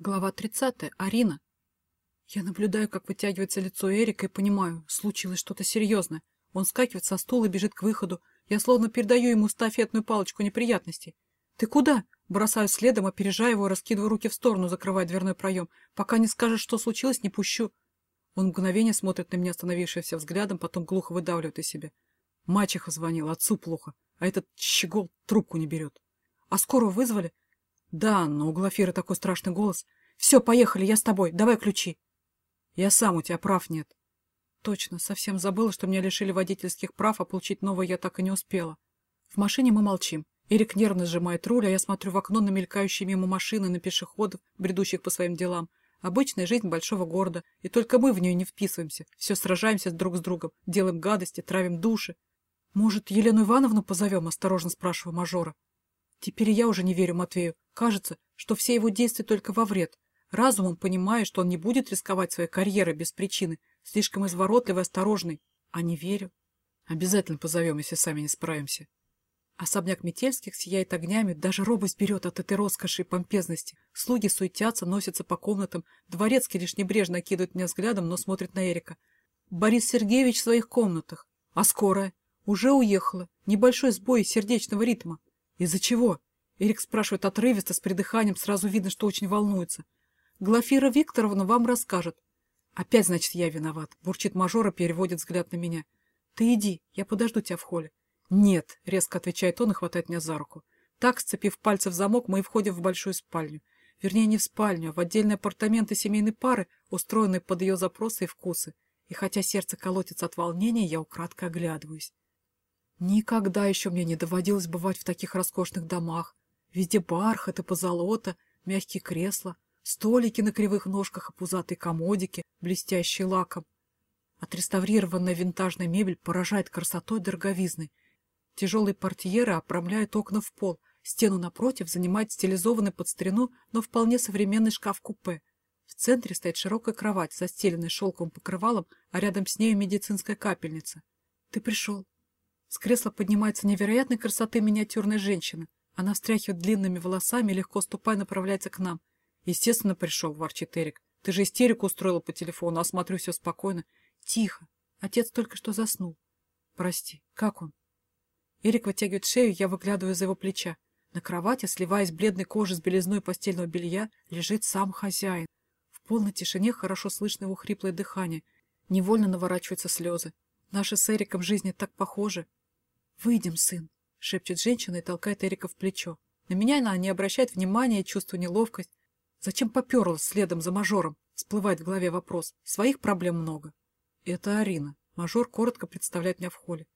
Глава 30. Арина. Я наблюдаю, как вытягивается лицо Эрика и понимаю, случилось что-то серьезное. Он скакивает со стула и бежит к выходу. Я словно передаю ему стафетную палочку неприятностей. «Ты куда?» Бросаю следом, опережая его, раскидываю руки в сторону, закрывая дверной проем. «Пока не скажешь, что случилось, не пущу». Он мгновение смотрит на меня остановившимся взглядом, потом глухо выдавливает из себя. Мачеха звонила, отцу плохо, а этот щегол трубку не берет. «А скорую вызвали?» Да, но у Глафиры такой страшный голос. Все, поехали, я с тобой, давай ключи. Я сам, у тебя прав нет. Точно, совсем забыла, что меня лишили водительских прав, а получить новое я так и не успела. В машине мы молчим. Эрик нервно сжимает руль, а я смотрю в окно на мелькающие мимо машины, на пешеходов, бредущих по своим делам. Обычная жизнь большого города, и только мы в нее не вписываемся. Все сражаемся друг с другом, делаем гадости, травим души. «Может, Елену Ивановну позовем?» – осторожно спрашиваю мажора. Теперь я уже не верю Матвею. Кажется, что все его действия только во вред. Разумом понимаю, что он не будет рисковать своей карьерой без причины, слишком изворотливый осторожный. А не верю. Обязательно позовем, если сами не справимся. Особняк Метельских сияет огнями, даже робость берет от этой роскоши и помпезности. Слуги суетятся, носятся по комнатам. Дворецкий лишь небрежно кидает меня взглядом, но смотрит на Эрика. Борис Сергеевич в своих комнатах. А скорая? Уже уехала. Небольшой сбой сердечного ритма. Из-за чего? Эрик спрашивает отрывисто, с придыханием, сразу видно, что очень волнуется. Глафира Викторовна вам расскажет. Опять, значит, я виноват. Бурчит мажор и переводит взгляд на меня. Ты иди, я подожду тебя в холле. Нет, резко отвечает он и хватает меня за руку. Так, сцепив пальцы в замок, мы и входим в большую спальню. Вернее, не в спальню, а в отдельные апартаменты семейной пары, устроенные под ее запросы и вкусы. И хотя сердце колотится от волнения, я украдко оглядываюсь. Никогда еще мне не доводилось бывать в таких роскошных домах. Везде бархат и позолота, мягкие кресла, столики на кривых ножках и пузатые комодики, блестящие лаком. Отреставрированная винтажная мебель поражает красотой дороговизной. Тяжелые портьеры обрамляют окна в пол, стену напротив занимает стилизованный под старину, но вполне современный шкаф-купе. В центре стоит широкая кровать, застеленная шелковым покрывалом, а рядом с нею медицинская капельница. Ты пришел. С кресла поднимается невероятной красоты миниатюрная женщина. Она встряхивает длинными волосами и легко ступая направляется к нам. Естественно, пришел, ворчит Эрик. Ты же истерику устроила по телефону, а смотрю все спокойно. Тихо. Отец только что заснул. Прости. Как он? Эрик вытягивает шею, я выглядываю за его плеча. На кровати, сливаясь бледной кожей с белизной постельного белья, лежит сам хозяин. В полной тишине хорошо слышно его хриплое дыхание. Невольно наворачиваются слезы. Наши с Эриком жизни так похожи. «Выйдем, сын», — шепчет женщина и толкает Эрика в плечо. На меня она не обращает внимания и чувствует неловкость. Зачем поперлась следом за мажором? Всплывает в голове вопрос. Своих проблем много. Это Арина. Мажор коротко представляет меня в холле.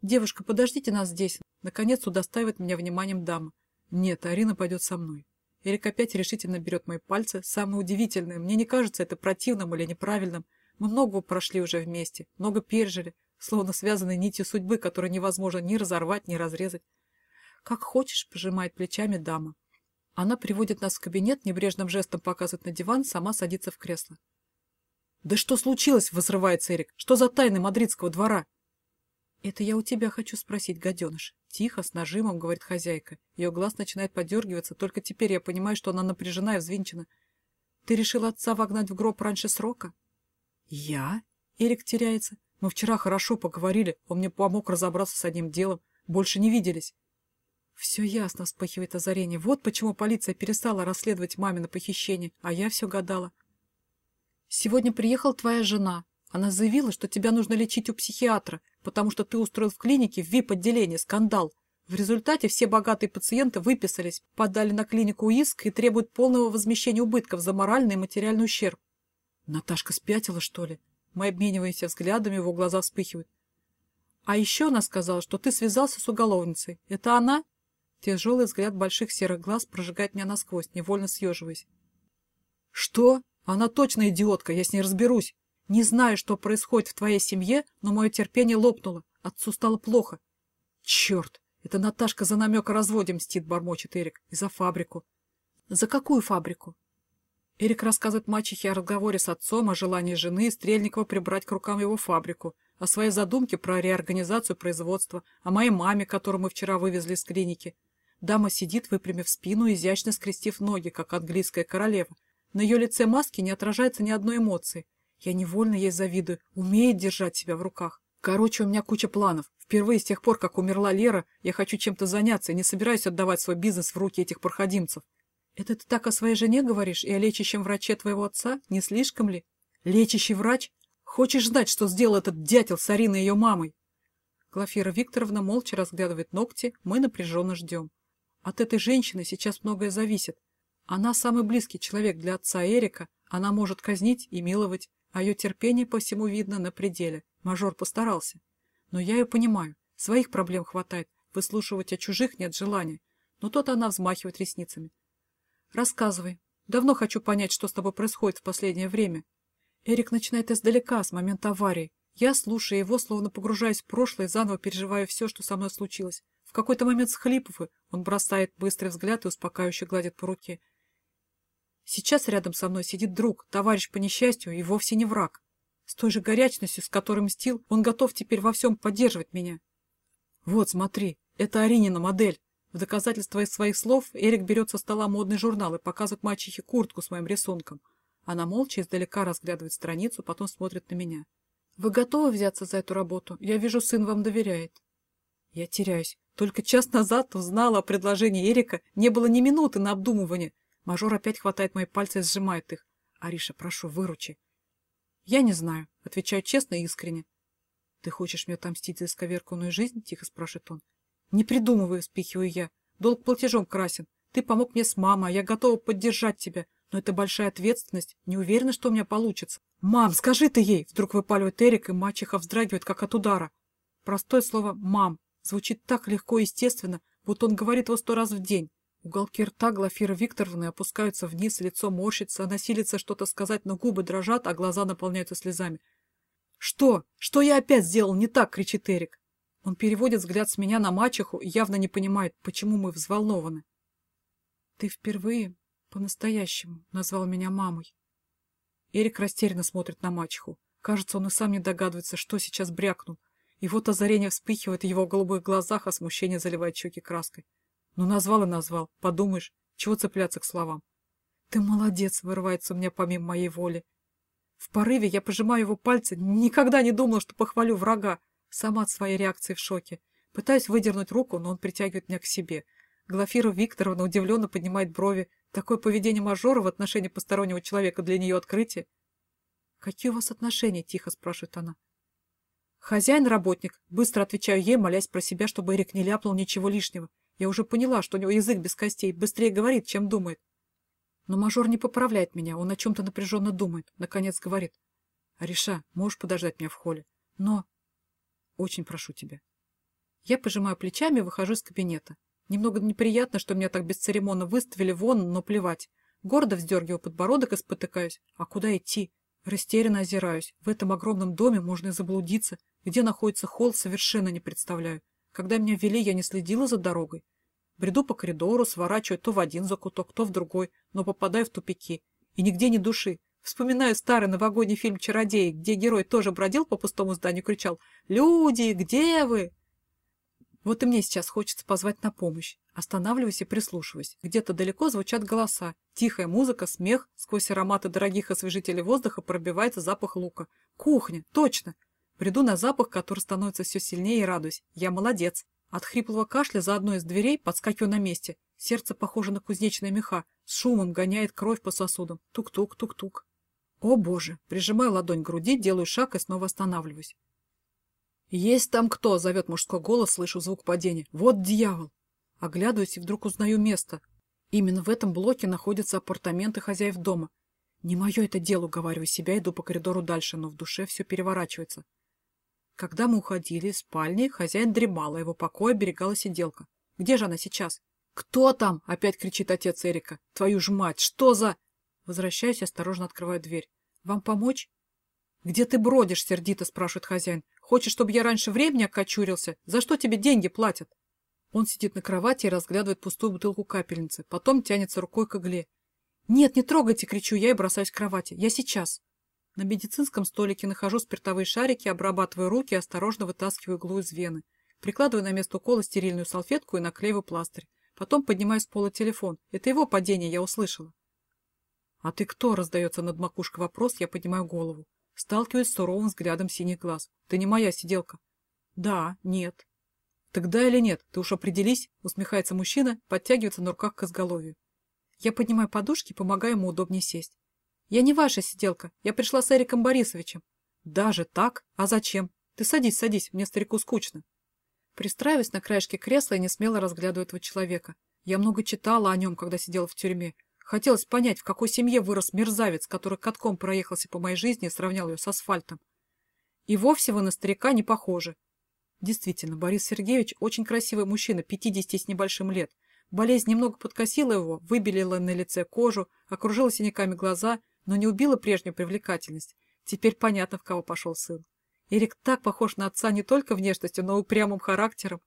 «Девушка, подождите нас здесь!» Наконец удостаивает меня вниманием дама. «Нет, Арина пойдет со мной». Эрик опять решительно берет мои пальцы. Самое удивительное, мне не кажется это противным или неправильным. Мы много прошли уже вместе, много пережили словно связанной нитью судьбы, которую невозможно ни разорвать, ни разрезать. «Как хочешь», — пожимает плечами дама. Она приводит нас в кабинет, небрежным жестом показывает на диван, сама садится в кресло. «Да что случилось?» — возрывается Эрик. «Что за тайны мадридского двора?» «Это я у тебя хочу спросить, гаденыш». Тихо, с нажимом, говорит хозяйка. Ее глаз начинает подергиваться, только теперь я понимаю, что она напряжена и взвинчена. «Ты решил отца вогнать в гроб раньше срока?» «Я?» — Эрик теряется. Мы вчера хорошо поговорили, он мне помог разобраться с одним делом. Больше не виделись. Все ясно, вспыхивает озарение. Вот почему полиция перестала расследовать мамино похищение, а я все гадала. Сегодня приехала твоя жена. Она заявила, что тебя нужно лечить у психиатра, потому что ты устроил в клинике в ВИП-отделении скандал. В результате все богатые пациенты выписались, подали на клинику иск и требуют полного возмещения убытков за моральный и материальный ущерб. Наташка спятила, что ли? Мы обмениваемся взглядами, его глаза вспыхивают. А еще она сказала, что ты связался с уголовницей. Это она? Тяжелый взгляд больших серых глаз прожигает меня насквозь, невольно съеживаясь. Что? Она точно идиотка, я с ней разберусь. Не знаю, что происходит в твоей семье, но мое терпение лопнуло. Отцу стало плохо. Черт, это Наташка за намек о разводе мстит, бормочет Эрик. И за фабрику. За какую фабрику? Эрик рассказывает мачехе о разговоре с отцом, о желании жены Стрельникова прибрать к рукам его фабрику, о своей задумке про реорганизацию производства, о моей маме, которую мы вчера вывезли из клиники. Дама сидит, выпрямив спину, изящно скрестив ноги, как английская королева. На ее лице маски не отражается ни одной эмоции. Я невольно ей завидую, умеет держать себя в руках. Короче, у меня куча планов. Впервые с тех пор, как умерла Лера, я хочу чем-то заняться и не собираюсь отдавать свой бизнес в руки этих проходимцев. Это ты так о своей жене говоришь и о лечащем враче твоего отца? Не слишком ли? Лечащий врач? Хочешь знать, что сделал этот дятел с Ариной ее мамой? Глафира Викторовна молча разглядывает ногти, мы напряженно ждем. От этой женщины сейчас многое зависит. Она самый близкий человек для отца Эрика, она может казнить и миловать, а ее терпение по всему видно на пределе. Мажор постарался. Но я ее понимаю. Своих проблем хватает. Выслушивать о чужих нет желания. Но тут она взмахивает ресницами. Рассказывай. Давно хочу понять, что с тобой происходит в последнее время. Эрик начинает издалека, с момента аварии. Я, слушая его, словно погружаясь в прошлое, заново переживаю все, что со мной случилось. В какой-то момент схлипываю, он бросает быстрый взгляд и успокаивающе гладит по руке. Сейчас рядом со мной сидит друг, товарищ по несчастью и вовсе не враг. С той же горячностью, с которой мстил, он готов теперь во всем поддерживать меня. Вот, смотри, это Аринина модель. В доказательство из своих слов Эрик берет со стола модный журнал и показывает мачехе куртку с моим рисунком. Она молча издалека разглядывает страницу, потом смотрит на меня. «Вы готовы взяться за эту работу? Я вижу, сын вам доверяет». Я теряюсь. Только час назад узнала о предложении Эрика, не было ни минуты на обдумывание. Мажор опять хватает мои пальцы и сжимает их. «Ариша, прошу, выручи». «Я не знаю», — отвечаю честно и искренне. «Ты хочешь мне отомстить за исковерканную жизнь?» — тихо спрашивает он. «Не придумывай», — вспихиваю я. «Долг платежом красен. Ты помог мне с мамой, а я готова поддержать тебя. Но это большая ответственность. Не уверена, что у меня получится». «Мам, скажи ты ей!» — вдруг выпаливает Эрик, и мачеха вздрагивает, как от удара. Простое слово «мам» звучит так легко и естественно, будто он говорит его сто раз в день. Уголки рта Глафиры Викторовны опускаются вниз, лицо морщится, она силится что-то сказать, но губы дрожат, а глаза наполняются слезами. «Что? Что я опять сделал не так?» — кричит Эрик. Он переводит взгляд с меня на мачеху и явно не понимает, почему мы взволнованы. «Ты впервые по-настоящему назвал меня мамой». Эрик растерянно смотрит на мачеху. Кажется, он и сам не догадывается, что сейчас брякнул. И вот озарение вспыхивает в его голубых глазах, а смущение заливает щеки краской. Ну, назвал и назвал. Подумаешь, чего цепляться к словам? Ты молодец, вырывается у меня помимо моей воли. В порыве я пожимаю его пальцы. Никогда не думала, что похвалю врага. Сама от своей реакции в шоке. Пытаюсь выдернуть руку, но он притягивает меня к себе. Глафира Викторовна удивленно поднимает брови. Такое поведение мажора в отношении постороннего человека для нее открытие. «Какие у вас отношения?» — тихо спрашивает она. «Хозяин-работник», — быстро отвечаю ей, молясь про себя, чтобы Эрик не ляпнул ничего лишнего. Я уже поняла, что у него язык без костей, быстрее говорит, чем думает. Но мажор не поправляет меня, он о чем-то напряженно думает. Наконец говорит. «Ариша, можешь подождать меня в холле? Но...» «Очень прошу тебя». Я пожимаю плечами и выхожу из кабинета. Немного неприятно, что меня так бесцеремонно выставили вон, но плевать. Гордо вздергиваю подбородок и спотыкаюсь. А куда идти? Растерянно озираюсь. В этом огромном доме можно и заблудиться. Где находится холл, совершенно не представляю. Когда меня вели, я не следила за дорогой. Бреду по коридору, сворачиваю то в один закуток, то в другой, но попадаю в тупики. И нигде ни души. Вспоминаю старый новогодний фильм «Чародеи», где герой тоже бродил по пустому зданию и кричал «Люди, где вы?». Вот и мне сейчас хочется позвать на помощь. Останавливаюсь и прислушиваюсь. Где-то далеко звучат голоса. Тихая музыка, смех. Сквозь ароматы дорогих освежителей воздуха пробивается запах лука. Кухня, точно. Приду на запах, который становится все сильнее и радуюсь. Я молодец. От хриплого кашля за одной из дверей подскакиваю на месте. Сердце похоже на кузнечные меха. С шумом гоняет кровь по сосудам. Тук-тук, тук-тук. О боже! Прижимаю ладонь к груди, делаю шаг и снова останавливаюсь. «Есть там кто?» — зовет мужской голос, слышу звук падения. «Вот дьявол!» Оглядываюсь и вдруг узнаю место. Именно в этом блоке находятся апартаменты хозяев дома. Не мое это дело, говорю себя, иду по коридору дальше, но в душе все переворачивается. Когда мы уходили из спальни, хозяин дремал, а его покоя берегала сиделка. Где же она сейчас? «Кто там?» — опять кричит отец Эрика. «Твою ж мать! Что за...» Возвращаюсь осторожно открываю дверь. «Вам помочь?» «Где ты бродишь?» — сердито спрашивает хозяин. «Хочешь, чтобы я раньше времени окочурился? За что тебе деньги платят?» Он сидит на кровати и разглядывает пустую бутылку капельницы. Потом тянется рукой к игле. «Нет, не трогайте!» — кричу я и бросаюсь к кровати. «Я сейчас!» На медицинском столике нахожу спиртовые шарики, обрабатываю руки и осторожно вытаскиваю иглу из вены. Прикладываю на место укола стерильную салфетку и наклеиваю пластырь. Потом поднимаю с пола телефон. Это его падение я услышала. «А ты кто?» — раздается над макушкой вопрос, я поднимаю голову. Сталкиваюсь с суровым взглядом синих глаз. «Ты не моя сиделка». «Да, нет». «Тогда или нет? Ты уж определись?» — усмехается мужчина, подтягивается на руках к изголовью. Я поднимаю подушки помогаю ему удобнее сесть. «Я не ваша сиделка. Я пришла с Эриком Борисовичем». «Даже так? А зачем? Ты садись, садись, мне старику скучно». Пристраиваюсь на краешке кресла и не смело разглядываю этого человека. Я много читала о нем, когда сидела в тюрьме. Хотелось понять, в какой семье вырос мерзавец, который катком проехался по моей жизни и сравнял ее с асфальтом. И вовсе вы на старика не похожи. Действительно, Борис Сергеевич очень красивый мужчина, 50 с небольшим лет. Болезнь немного подкосила его, выбелила на лице кожу, окружила синяками глаза, но не убила прежнюю привлекательность. Теперь понятно, в кого пошел сын. Эрик так похож на отца не только внешностью, но и упрямым характером.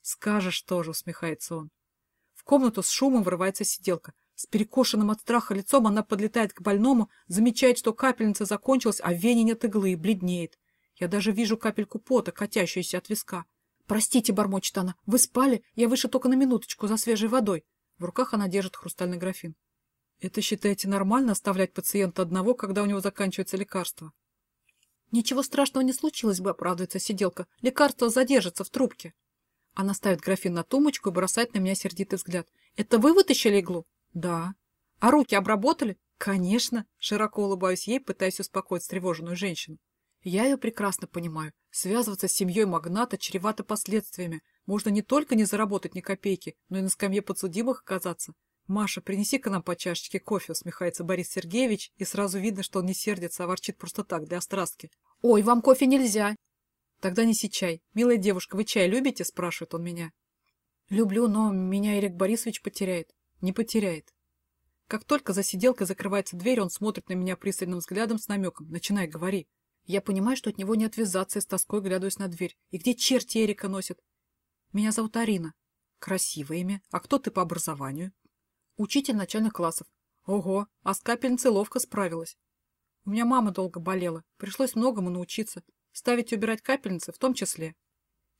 «Скажешь тоже», — усмехается он. В комнату с шумом врывается сиделка. С перекошенным от страха лицом она подлетает к больному, замечает, что капельница закончилась, а в вене нет иглы и бледнеет. Я даже вижу капельку пота, катящуюся от виска. «Простите», — бормочет она, — «вы спали? Я вышла только на минуточку за свежей водой». В руках она держит хрустальный графин. Это считаете нормально оставлять пациента одного, когда у него заканчивается лекарство? Ничего страшного не случилось бы, оправдывается сиделка. Лекарство задержится в трубке. Она ставит графин на тумбочку и бросает на меня сердитый взгляд. Это вы вытащили иглу? Да. А руки обработали? Конечно. Широко улыбаюсь ей, пытаясь успокоить встревоженную женщину. Я ее прекрасно понимаю. Связываться с семьей магната чревато последствиями. Можно не только не заработать ни копейки, но и на скамье подсудимых оказаться. «Маша, принеси-ка нам по чашечке кофе», — усмехается Борис Сергеевич, и сразу видно, что он не сердится, а ворчит просто так, для острастки. «Ой, вам кофе нельзя!» «Тогда неси чай. Милая девушка, вы чай любите?» — спрашивает он меня. «Люблю, но меня Ирик Борисович потеряет». «Не потеряет». Как только за сиделкой закрывается дверь, он смотрит на меня пристальным взглядом с намеком. «Начинай, говори». Я понимаю, что от него не отвязаться, и с тоской глядусь на дверь. И где черти Эрика носят? Меня зовут Арина. Красивое имя. А кто ты по образованию? Учитель начальных классов. Ого, а с капельницей ловко справилась. У меня мама долго болела, пришлось многому научиться. Ставить и убирать капельницы в том числе.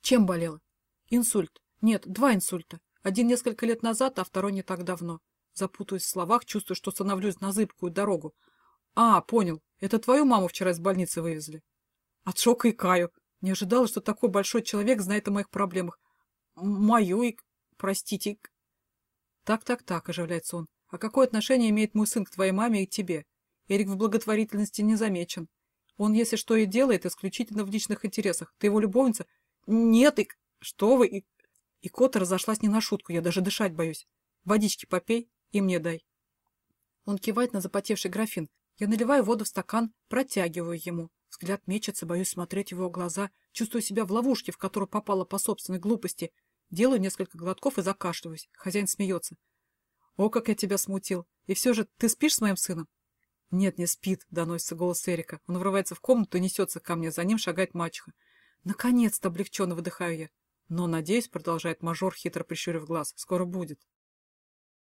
Чем болела? Инсульт. Нет, два инсульта. Один несколько лет назад, а второй не так давно. Запутаюсь в словах, чувствую, что становлюсь на зыбкую дорогу. А, понял. Это твою маму вчера из больницы вывезли. От шока и каю. Не ожидала, что такой большой человек знает о моих проблемах. Мою и... Простите, «Так-так-так», — оживляется он. «А какое отношение имеет мой сын к твоей маме и тебе? Эрик в благотворительности не замечен. Он, если что и делает, исключительно в личных интересах. Ты его любовница?» «Нет, и... Что вы?» И, и кота разошлась не на шутку, я даже дышать боюсь. «Водички попей и мне дай». Он кивает на запотевший графин. Я наливаю воду в стакан, протягиваю ему. Взгляд мечется, боюсь смотреть его глаза, чувствую себя в ловушке, в которую попала по собственной глупости — Делаю несколько глотков и закашливаюсь. Хозяин смеется. «О, как я тебя смутил! И все же ты спишь с моим сыном?» «Нет, не спит», — доносится голос Эрика. Он врывается в комнату и несется ко мне. За ним шагает мачеха. «Наконец-то!» — облегченно выдыхаю я. «Но, надеюсь, — продолжает мажор, хитро прищурив глаз, — скоро будет».